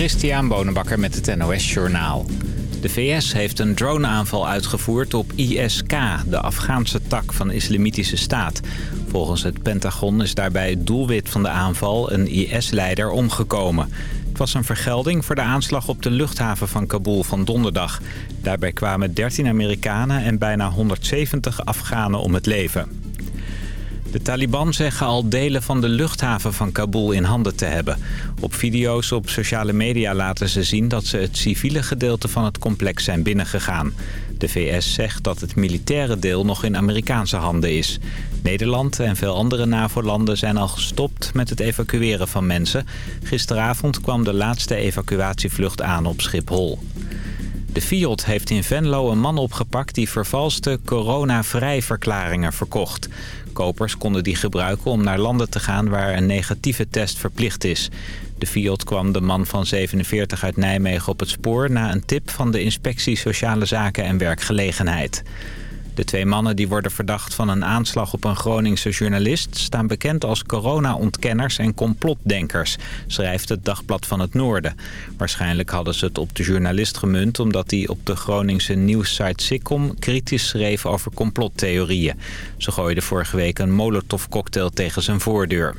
Christian Bonenbakker met het NOS Journaal. De VS heeft een droneaanval uitgevoerd op ISK, de Afghaanse tak van de Islamitische Staat. Volgens het Pentagon is daarbij het doelwit van de aanval een IS-leider omgekomen. Het was een vergelding voor de aanslag op de luchthaven van Kabul van donderdag. Daarbij kwamen 13 Amerikanen en bijna 170 Afghanen om het leven. De Taliban zeggen al delen van de luchthaven van Kabul in handen te hebben. Op video's op sociale media laten ze zien dat ze het civiele gedeelte van het complex zijn binnengegaan. De VS zegt dat het militaire deel nog in Amerikaanse handen is. Nederland en veel andere NAVO-landen zijn al gestopt met het evacueren van mensen. Gisteravond kwam de laatste evacuatievlucht aan op Schiphol. De Fiat heeft in Venlo een man opgepakt die vervalste corona-vrij-verklaringen verkocht. Kopers konden die gebruiken om naar landen te gaan waar een negatieve test verplicht is. De Fiat kwam de man van 47 uit Nijmegen op het spoor... na een tip van de Inspectie Sociale Zaken en Werkgelegenheid. De twee mannen die worden verdacht van een aanslag op een Groningse journalist... staan bekend als corona-ontkenners en complotdenkers, schrijft het Dagblad van het Noorden. Waarschijnlijk hadden ze het op de journalist gemunt... omdat hij op de Groningse nieuwssite Sikkom kritisch schreef over complottheorieën. Ze gooiden vorige week een molotovcocktail tegen zijn voordeur.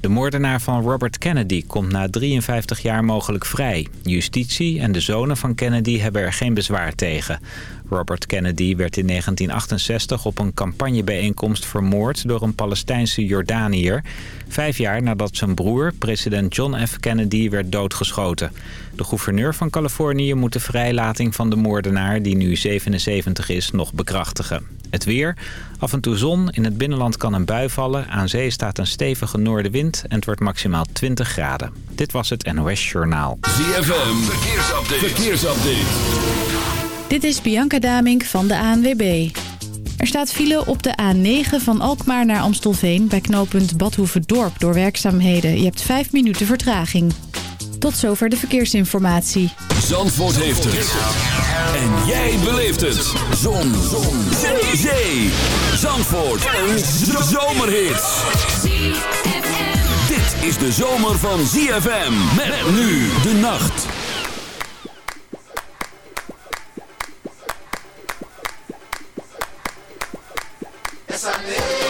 De moordenaar van Robert Kennedy komt na 53 jaar mogelijk vrij. Justitie en de zonen van Kennedy hebben er geen bezwaar tegen. Robert Kennedy werd in 1968 op een campagnebijeenkomst vermoord door een Palestijnse Jordaniër. Vijf jaar nadat zijn broer, president John F. Kennedy, werd doodgeschoten. De gouverneur van Californië moet de vrijlating van de moordenaar, die nu 77 is, nog bekrachtigen. Het weer. Af en toe zon. In het binnenland kan een bui vallen. Aan zee staat een stevige noordenwind en het wordt maximaal 20 graden. Dit was het NOS Journaal. ZFM. Verkeersupdate. Verkeersupdate. Dit is Bianca Damink van de ANWB. Er staat file op de A9 van Alkmaar naar Amstelveen... bij knooppunt Badhoevedorp door werkzaamheden. Je hebt 5 minuten vertraging. Tot zover de verkeersinformatie. Zandvoort heeft het. En jij beleeft het. Zon. Zon. Zee. Zee. Zandvoort. Een zomerhit. Dit is de zomer van ZFM. Met nu de nacht. Sunday.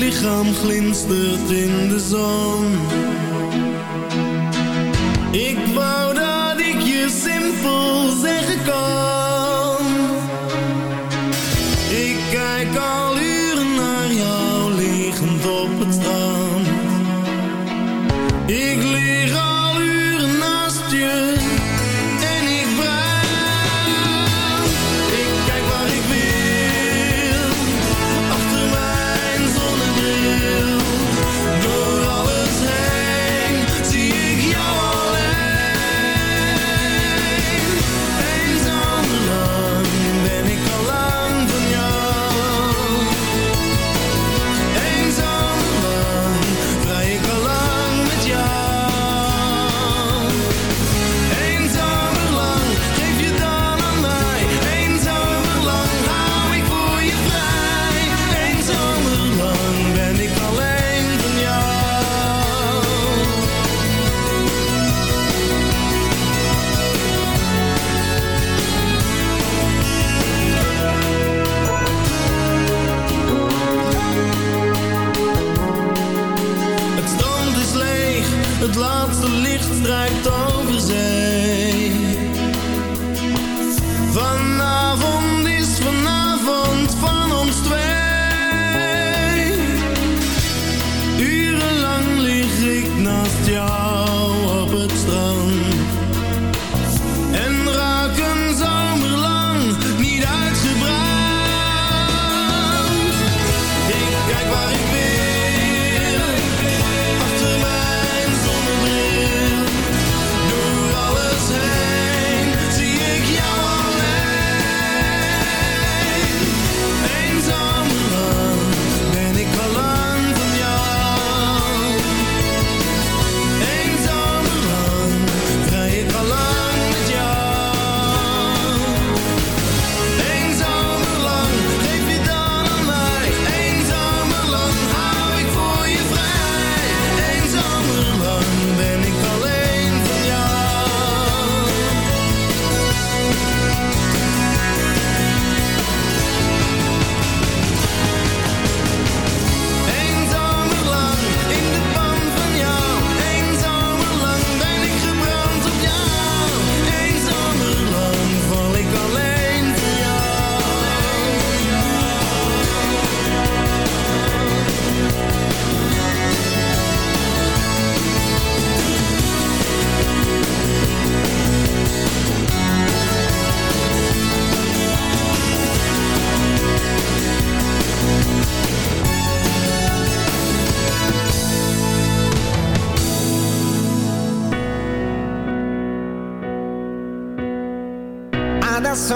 lichaam glinstert in de zon. Ik wou dat ik je simpel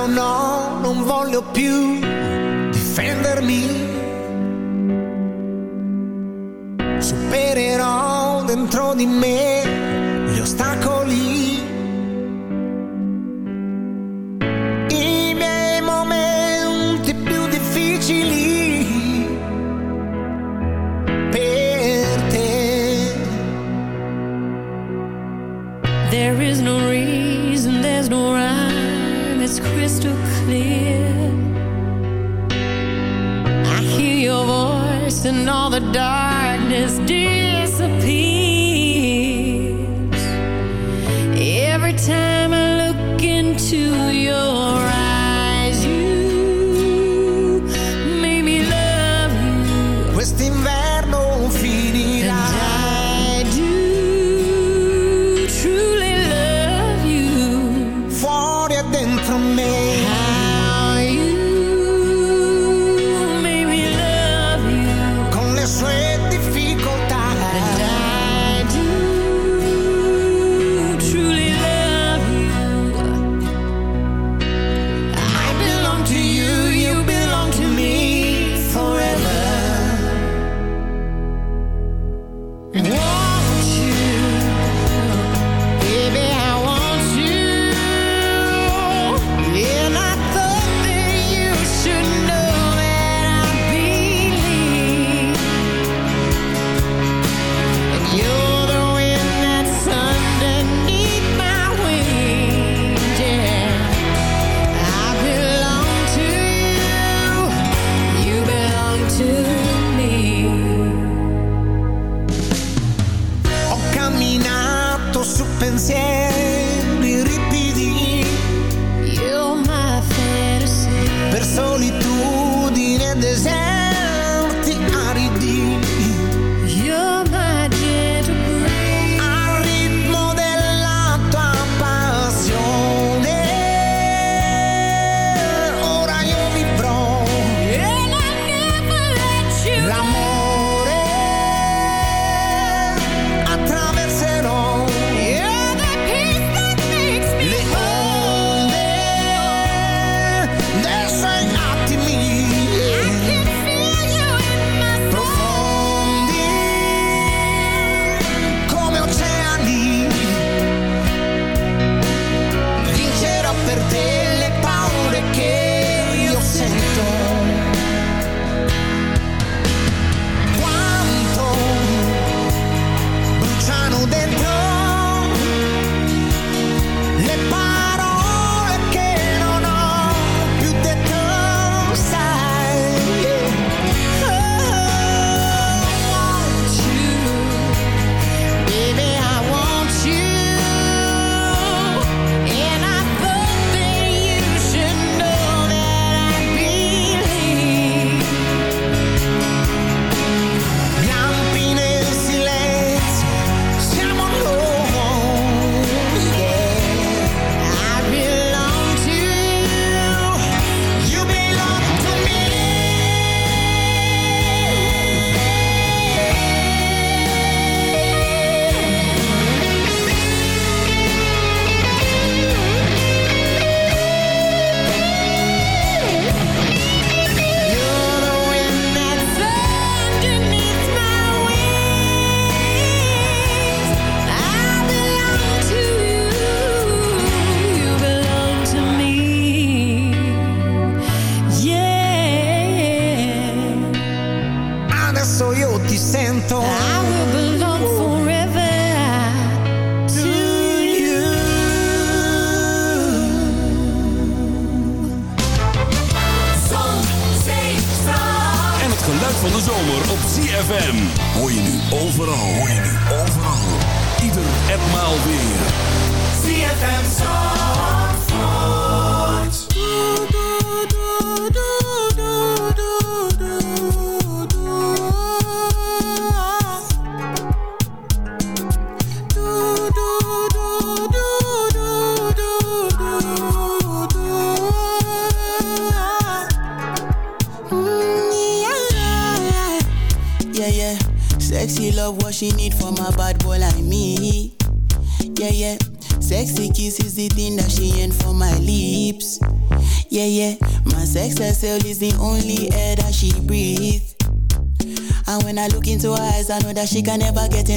no, non voglio più difendermi. Supererò dentro di me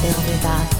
till we die.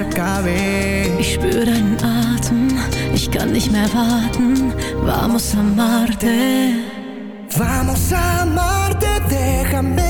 acabe. Ich spür deinen Atem, ich kann nicht mehr warten. Vamos a Marte. Vamos a Marte, déjame.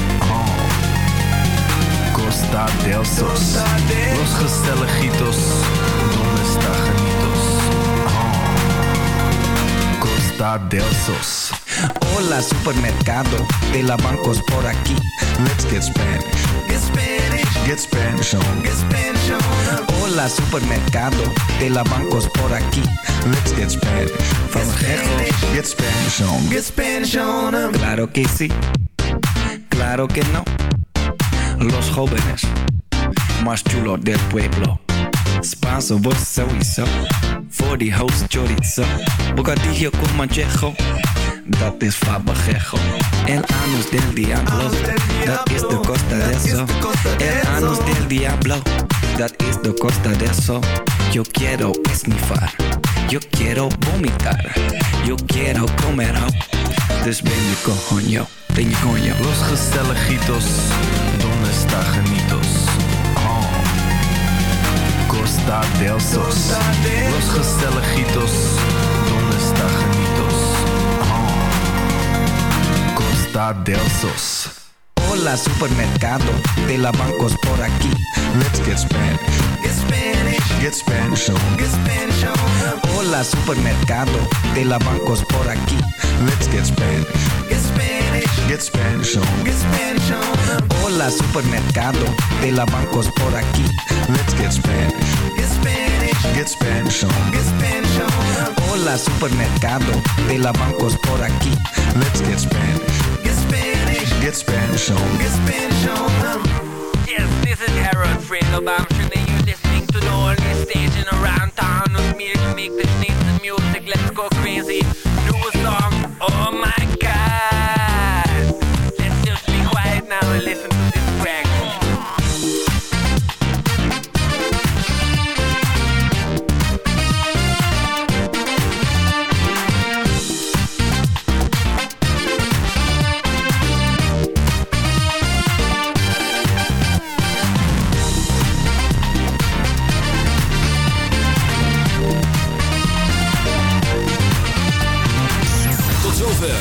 Oh. Costa del Sos. Los gezelligitos, donde está genitos? Oh. Costa del Sos. Hola supermercado de la bancos por aquí. Let's get Spanish. Get Spanish. Get Spanish on. Get Spanish on. Hola supermercado de la bancos por aquí. Let's get Spanish. From. Get Spanish on. Get Spanish on. Claro que sí. Claro que no. Los jóvenes más chulos del pueblo. Spanso, vos sowieso. Voor die host chorizo. Bocadillo con manchejo. Dat is fabajejo. El anus del diablo. Dat is de costa de eso. El anus del diablo. Dat is de costa de eso. Yo quiero esnifar. Yo quiero vomitar. Yo quiero comer. Dus ben je coño. Ben je coño. Los gezelligitos, genitos? Oh. Costa del Sos. Los gezelligitos, donde está genitos? Oh. Costa del Sos. Hola supermercado de la bancos por aquí. Let's get Spanish. Get Spanish. Get Spanish on. Get Spanish on. Hola supermercado de la bancos por aquí. Let's get Spanish. Get Spanish. Get Get Spanish on. Get Spanish on. Hola, supermercado. De la bancos por aquí. Let's get Spanish. Get Spanish. Get Spanish on. Get Spanish on. Hola, supermercado. De la bancos por aquí. Let's get Spanish. Get Spanish. Get Spanish on. Get Spanish on. Yes, this is Harold Fredo Bamshin and you're listening to the only station around town with me to make the sneeze music. Let's go crazy.